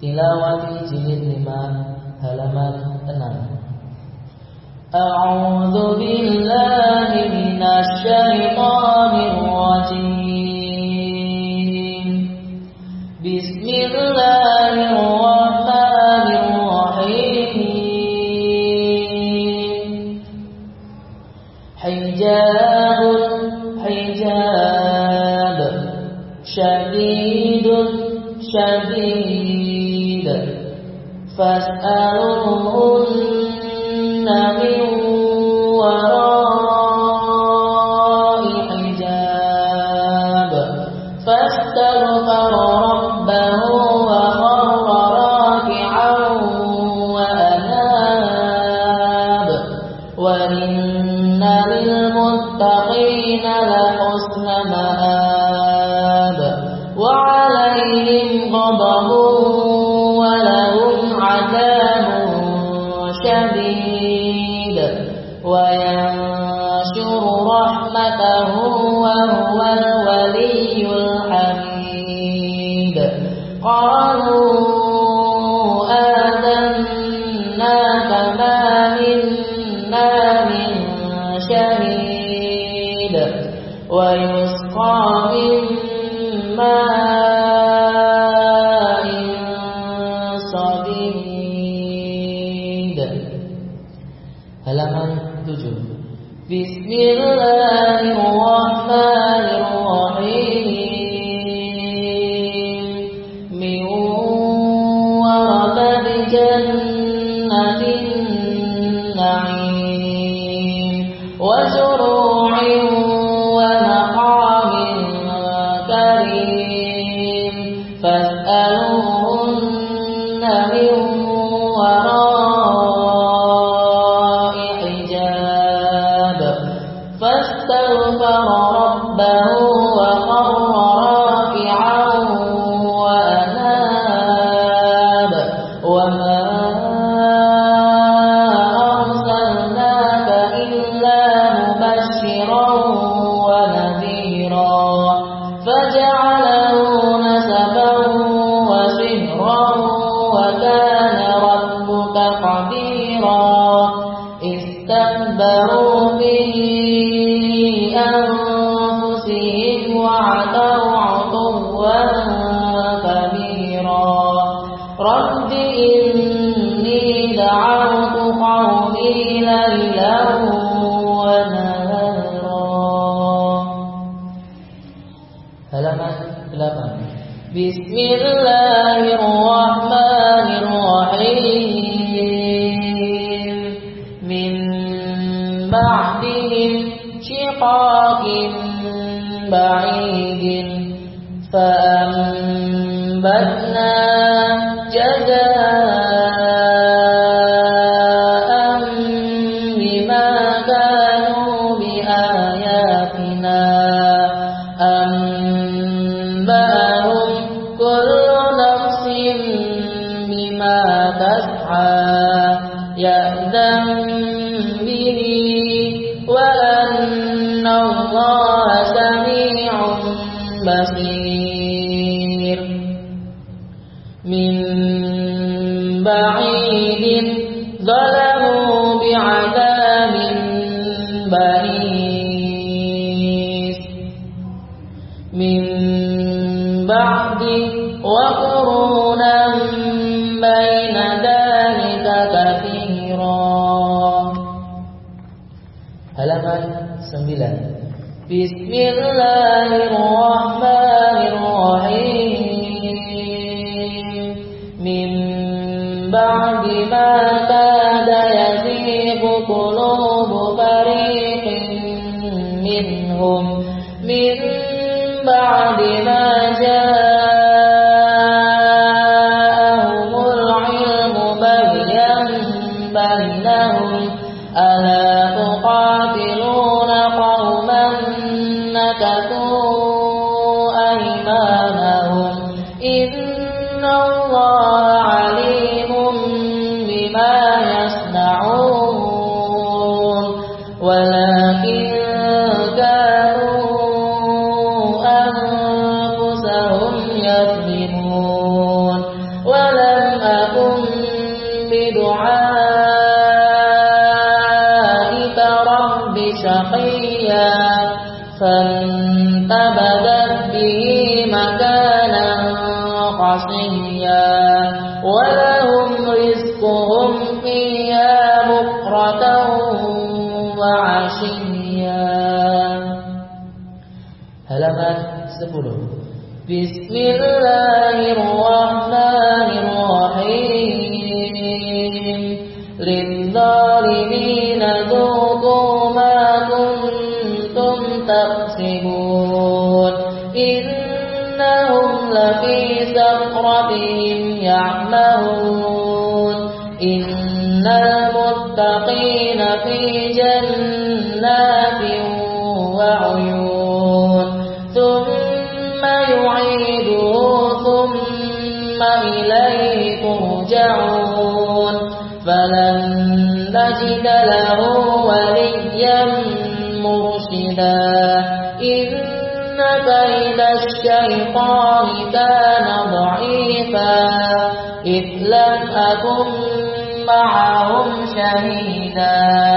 Tilawati jilid 5 halaman 6 A'udzu billahi minasy syaithanir rajim Bismillahirrahmanirrahim Hijab hijab syadidun syadid فاسألوهن من وراء وينشر رحمته وهو الولي الحميد قالوا آذنا فما منا من شهيد ويسقى من ماء 7 Bismillahirrahmanirrahim min warabad jannatin na'im wa zuru'in فجعله 8 Bismillahirrahmanirrahim min ba'dihim شقاق بعيد فأنبتنا جزاء تسعى يأذن به وأن الله سميع بصير. من بعيد ظلموا بعذاب بئيس. من بعد وقرونا halaman 9 Bismillahirrahmanirrahim min ba'di ma kada yazigu qulubu fariqin minhum min ba'di ma ja'ahumul أيمانهم إن الله عليم بما يصنعون ولكن كانوا أنفسهم يظلمون ولم أكن بدعائك رب شقيا فانتبذت به عصيا ولهم رزقهم فيها بكرة وعشيا halaman 10 بسم سقرتهم يعمهون. إن المتقين في جنات وعيون. ثم يعيده ثم إليه ترجعون فلن نجد له وليا مرشدا. إن كيد الشيطان كان ضعيفا إذ لم أكن معهم شهيدا